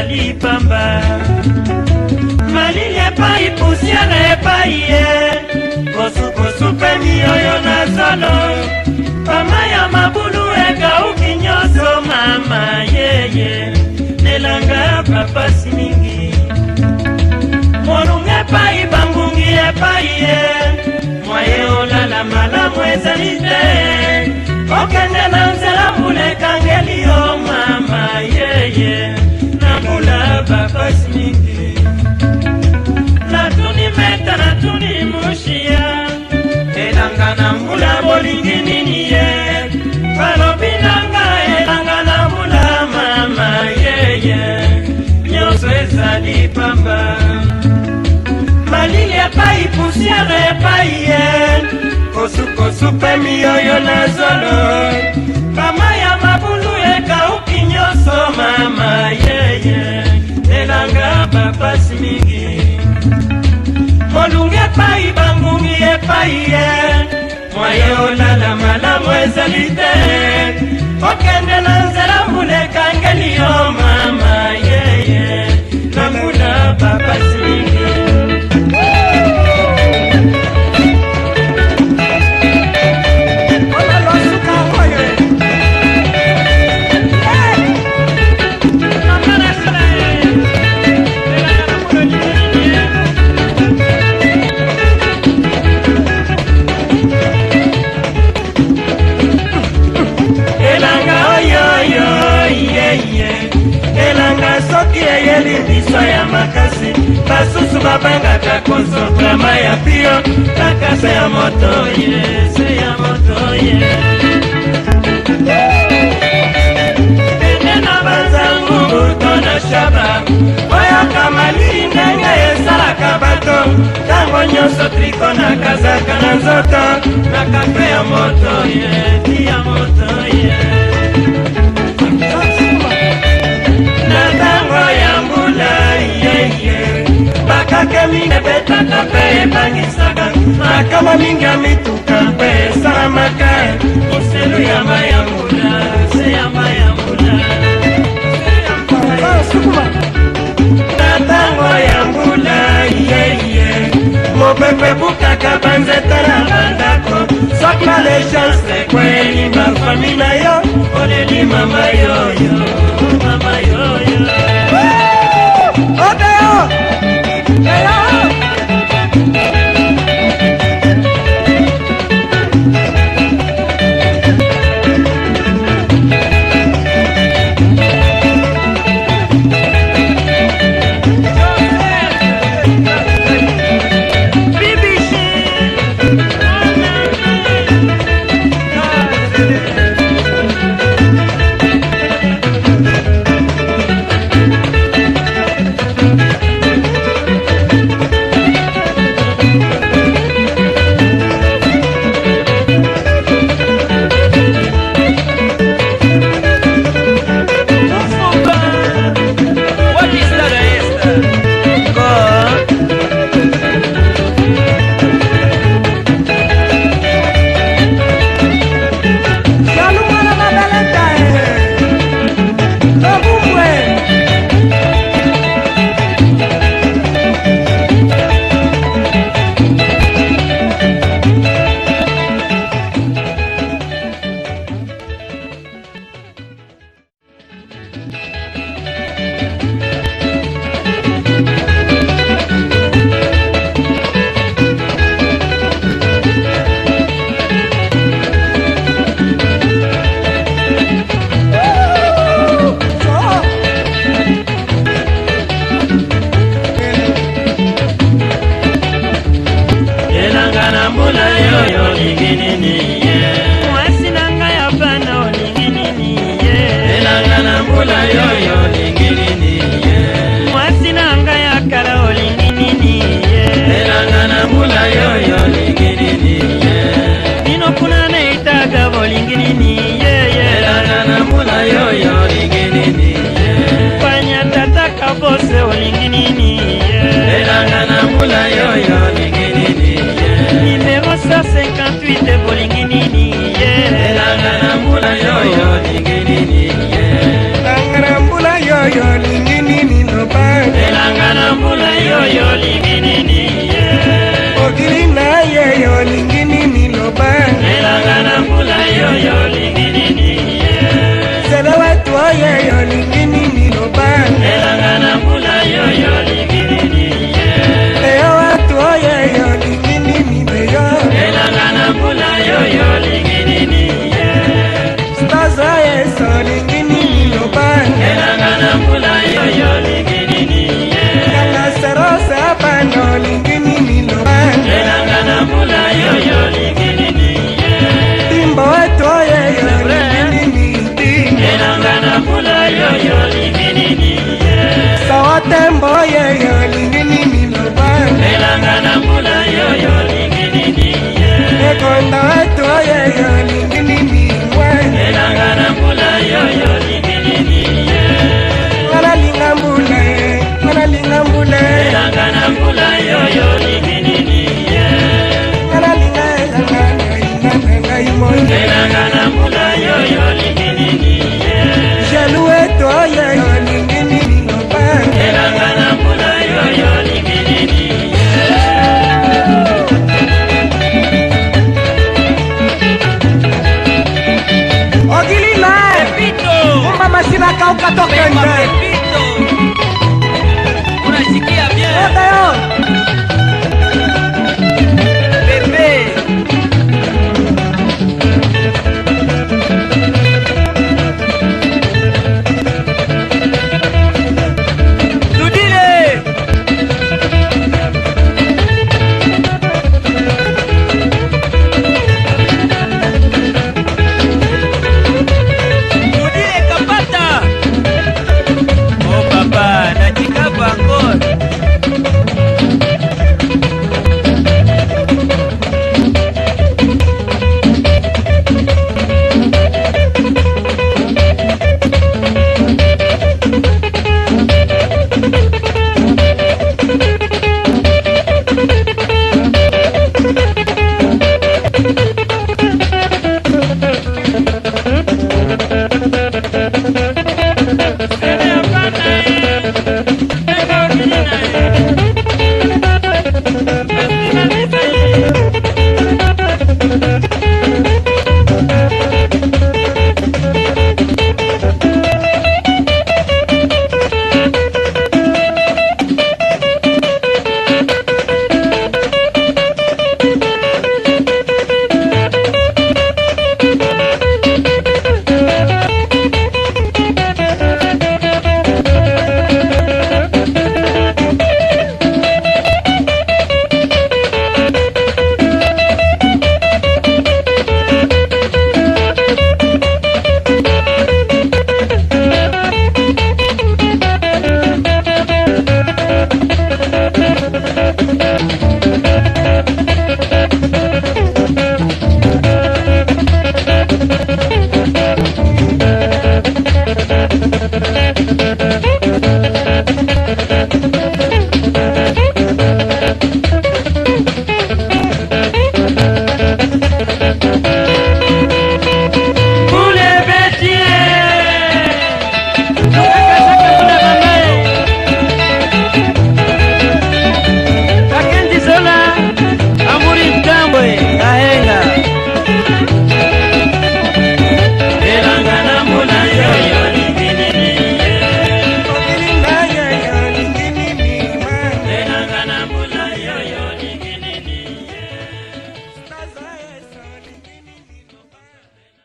ezali pamba malili epai pusiere epai ye kosukosu pemi oyo na zolo pama ya mabulu ekauki nyonso mama yeye elanga ya papasi mingi molungu epai bangungi epai ye mwaye olala malamu ezali te basingi natuni meta natuni mushiya elanga na mbula bolingi nini ye balobi nanga elanga na mbula mama yeye nyonso ezali pamba malili epai pusiere epai ye kosukosu mpe mioyo na zolo ezali te okende na nzela mbula ekangeli yo mama nzoklama ya pio kaka se ya moto ye se ya moto ye pene na banzangu moto na shaba oyoka malili ndenge esalaka bato ntango nyonso triko nakazaka na nzoto na kafe ya moto ye ti ya moto mituka mpe ebangisaka makama mingi ya mituka mpe esalamaka moselu ya mai ya mbula se ya mai ya mbula natango ya mbula yeye mopepe bukaka banzete na bandako soki malechance kweli bafami na yo oleli mama yoyo mama tambula yoyo olingi nini ye mwasi na ngai apana olingi nini ye elanga na mbula yoyo oyo olingi nini ye nzela watu oyo oyo olingi nini loba cauca toquenga. Una chiquilla bien. Oh.